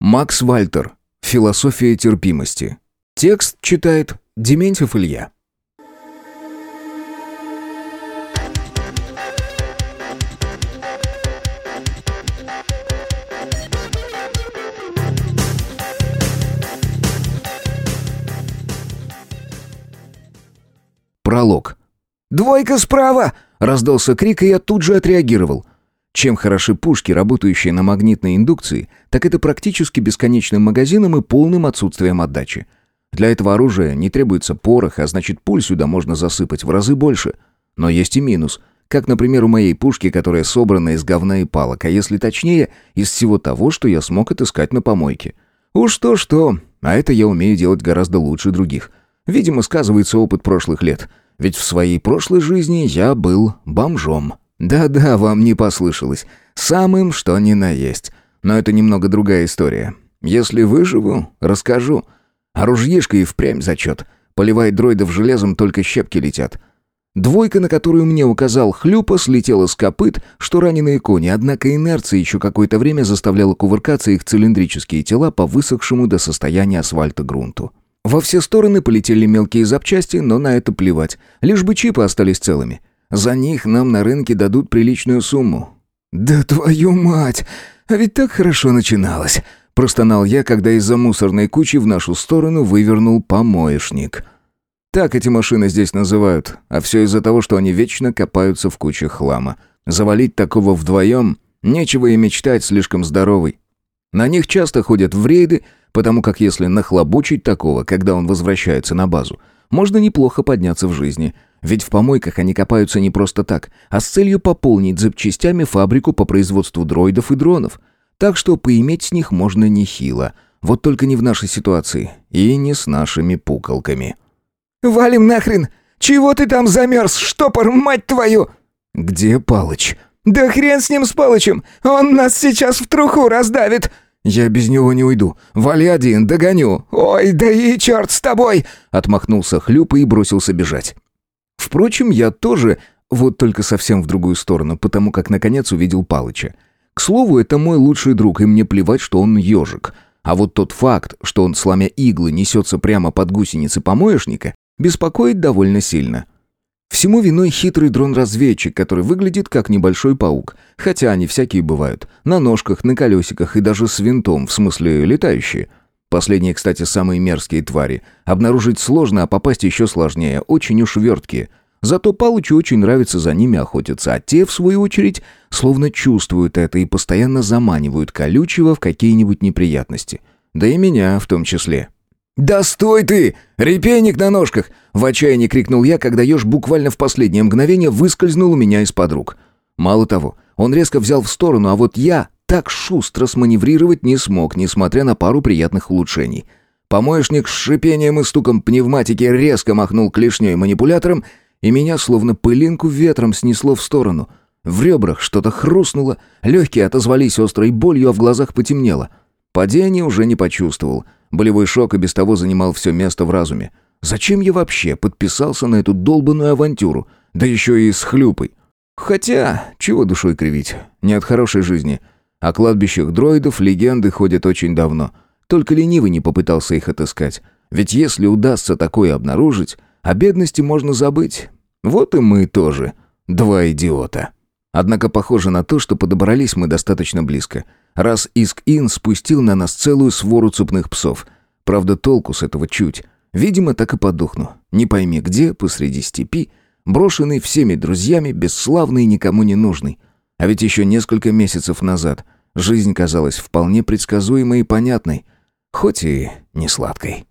Макс Вальтер. Философия терпимости. Текст читает Дементьев Илья. Пролог. «Двойка справа!» — раздался крик, и я тут же отреагировал. Чем хороши пушки, работающие на магнитной индукции, так это практически бесконечным магазином и полным отсутствием отдачи. Для этого оружия не требуется порох, а значит пуль сюда можно засыпать в разы больше. Но есть и минус. Как, например, у моей пушки, которая собрана из говна и палок, а если точнее, из всего того, что я смог отыскать на помойке. Уж то-что, а это я умею делать гораздо лучше других. Видимо, сказывается опыт прошлых лет. Ведь в своей прошлой жизни я был бомжом. Да-да, вам не послышалось. Самым что ни на есть. Но это немного другая история. Если выживу, расскажу. А ружьишка и впрямь зачет. Поливает дроидов железом, только щепки летят. Двойка, на которую мне указал Хлюпа, слетела с копыт, что раненые кони, однако инерция еще какое-то время заставляла кувыркаться их цилиндрические тела по высохшему до состояния асфальта грунту. Во все стороны полетели мелкие запчасти, но на это плевать. Лишь бы чипы остались целыми. За них нам на рынке дадут приличную сумму. «Да твою мать! А ведь так хорошо начиналось!» Простонал я, когда из-за мусорной кучи в нашу сторону вывернул помоечник. Так эти машины здесь называют, а все из-за того, что они вечно копаются в кучах хлама. Завалить такого вдвоем нечего и мечтать слишком здоровый. На них часто ходят в рейды, потому как если нахлобучить такого, когда он возвращается на базу, можно неплохо подняться в жизни. Ведь в помойках они копаются не просто так, а с целью пополнить запчастями фабрику по производству дроидов и дронов. Так что поиметь с них можно нехило. Вот только не в нашей ситуации. И не с нашими пуколками. «Валим нахрен! Чего ты там замерз, штопор, мать твою?» «Где Палыч?» «Да хрен с ним, с Палычем! Он нас сейчас в труху раздавит!» «Я без него не уйду. Вали один, догоню». «Ой, да и черт с тобой!» Отмахнулся Хлюпа и бросился бежать. Впрочем, я тоже, вот только совсем в другую сторону, потому как наконец увидел Палыча. К слову, это мой лучший друг, и мне плевать, что он ежик. А вот тот факт, что он, сломя иглы, несется прямо под гусеницы помоечника, беспокоит довольно сильно. Всему виной хитрый дрон-разведчик, который выглядит как небольшой паук. Хотя они всякие бывают. На ножках, на колесиках и даже с винтом, в смысле летающие. Последние, кстати, самые мерзкие твари. Обнаружить сложно, а попасть еще сложнее. Очень уж верткие. Зато Палычу очень нравится за ними охотиться, а те, в свою очередь, словно чувствуют это и постоянно заманивают колючего в какие-нибудь неприятности. Да и меня в том числе. «Да стой ты! Репейник на ножках!» В отчаянии крикнул я, когда еж буквально в последнее мгновение выскользнул у меня из-под рук. Мало того, он резко взял в сторону, а вот я так шустро сманеврировать не смог, несмотря на пару приятных улучшений. Помоечник с шипением и стуком пневматики резко махнул клешней манипулятором, и меня словно пылинку ветром снесло в сторону. В ребрах что-то хрустнуло, легкие отозвались острой болью, а в глазах потемнело. Падение уже не почувствовал — Болевой шок и без того занимал все место в разуме. Зачем я вообще подписался на эту долбанную авантюру? Да еще и с хлюпой. Хотя, чего душой кривить? Не от хорошей жизни. О кладбищах дроидов легенды ходят очень давно. Только ленивый не попытался их отыскать. Ведь если удастся такое обнаружить, о бедности можно забыть. Вот и мы тоже. Два идиота. Однако похоже на то, что подобрались мы достаточно близко раз Иск-Ин спустил на нас целую свору цепных псов. Правда, толку с этого чуть. Видимо, так и подохну. Не пойми где, посреди степи, брошенный всеми друзьями, бесславный и никому не нужный. А ведь еще несколько месяцев назад жизнь казалась вполне предсказуемой и понятной, хоть и не сладкой.